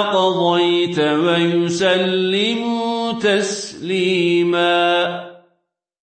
قضيت ويسلموا تسليما.